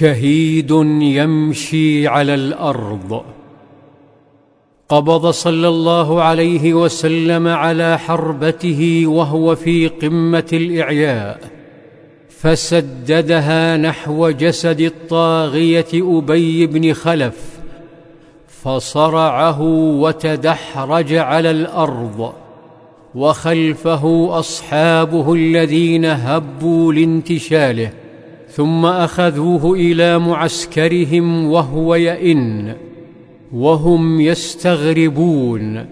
شهيد يمشي على الأرض. قبض صلى الله عليه وسلم على حربته وهو في قمة الإعياء فسددها نحو جسد الطاغية أبي بن خلف فصرعه وتدحرج على الأرض وخلفه أصحابه الذين هبوا لانتشاله. ثم أخذوه إلى معسكرهم وهو يئن وهم يستغربون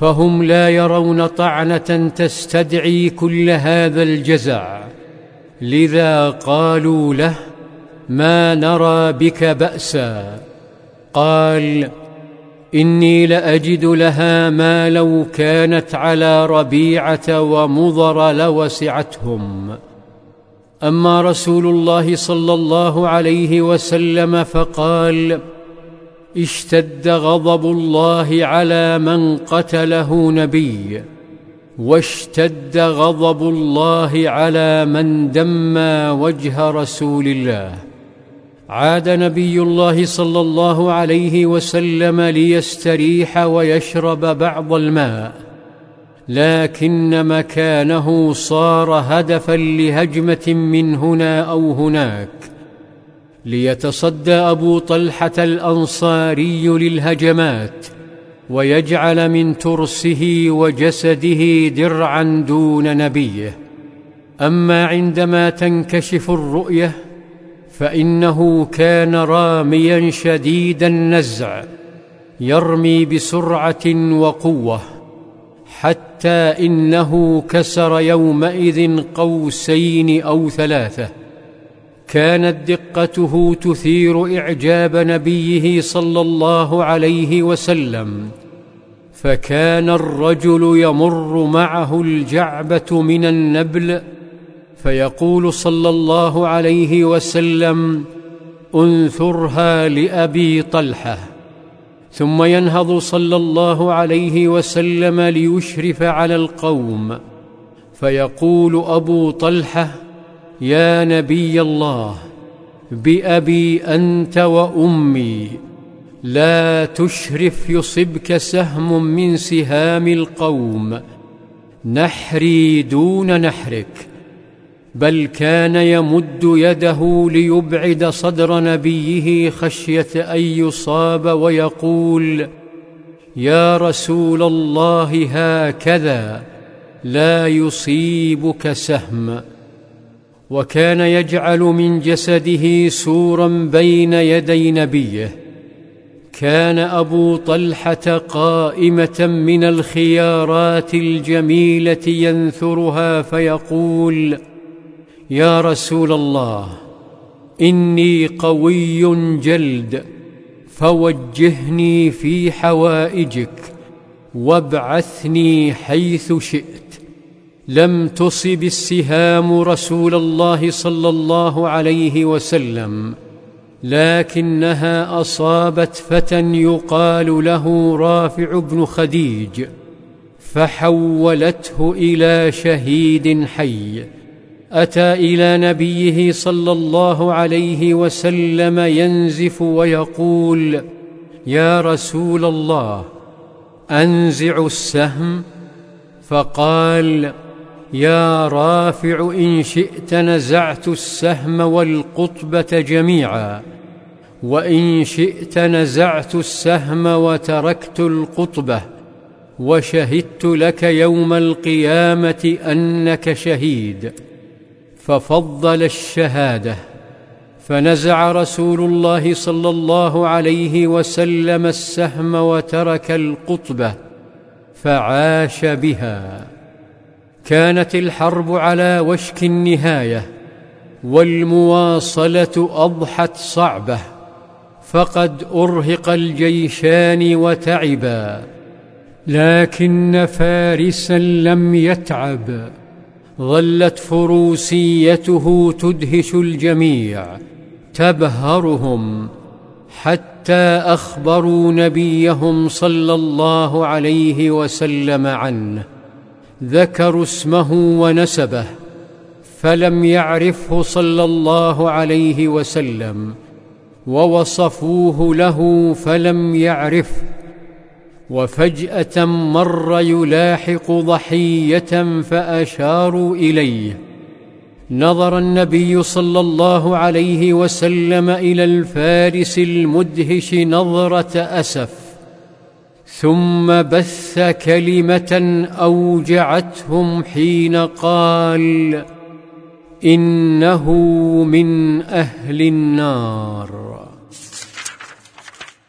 فهم لا يرون طعنة تستدعي كل هذا الجزع. لذا قالوا له ما نرى بك بأسا قال إني لأجد لها ما لو كانت على ربيعة ومضر لوسعتهم أما رسول الله صلى الله عليه وسلم فقال اشتد غضب الله على من قتله نبي واشتد غضب الله على من دمى وجه رسول الله. عاد نبي الله صلى الله عليه وسلم ليستريح ويشرب بعض الماء. لكن مكانه صار هدفا لهجمة من هنا أو هناك. ليتصدى أبو طلحة الأنصاري للهجمات ويجعل من ترسه وجسده درعا دون نبيه. أما عندما تنكشف الرؤية فإنه كان راميا شديد النزع يرمي بسرعة وقوة. حتى إنه كسر يومئذ قوسين أو ثلاثة. كانت دقته تثير إعجاب نبيه صلى الله عليه وسلم. فكان الرجل يمر معه الجعبة من النبل فيقول صلى الله عليه وسلم انثرها لأبي طلحة. ثم ينهض صلى الله عليه وسلم ليشرف على القوم فيقول أبو طلحة يا نبي الله بأبي أنت وأمي لا تشرف يصبك سهم من سهام القوم نحري دون نحرك بل كان يمد يده ليبعد صدر نبيه خشية أن يصاب ويقول يا رسول الله هكذا لا يصيبك سهم. وكان يجعل من جسده سورا بين يدي نبيه. كان أبو طلحة قائمة من الخيارات الجميلة ينثرها فيقول يا رسول الله إني قوي جلد فوجهني في حوائجك وابعثني حيث شئت. لم تصب السهام رسول الله صلى الله عليه وسلم لكنها أصابت فتى يقال له رافع بن خديج فحولته إلى شهيد حي. أتى إلى نبيه صلى الله عليه وسلم ينزف ويقول يا رسول الله أنزع السهم. فقال يا رافع إن شئت نزعت السهم والقطبة جميعا وإن شئت نزعت السهم وتركت القطبة وشهدت لك يوم القيامة أنك شهيد. ففضل الشهادة فنزع رسول الله صلى الله عليه وسلم السهم وترك القطبة فعاش بها. كانت الحرب على وشك النهاية والمواصلة أضحت صعبة فقد أرهق الجيشان وتعبا لكن فارسا لم يتعب. ظلت فروسيته تدهش الجميع تبهرهم حتى أخبروا نبيهم صلى الله عليه وسلم عنه. ذكروا اسمه ونسبه فلم يعرفه صلى الله عليه وسلم ووصفوه له فلم يعرفه. وفجأة مر يلاحق ضحية فأشاروا إليه. نظر النبي صلى الله عليه وسلم إلى الفارس المدهش نظرة أسف ثم بث كلمة أوجعتهم حين قال إنه من أهل النار.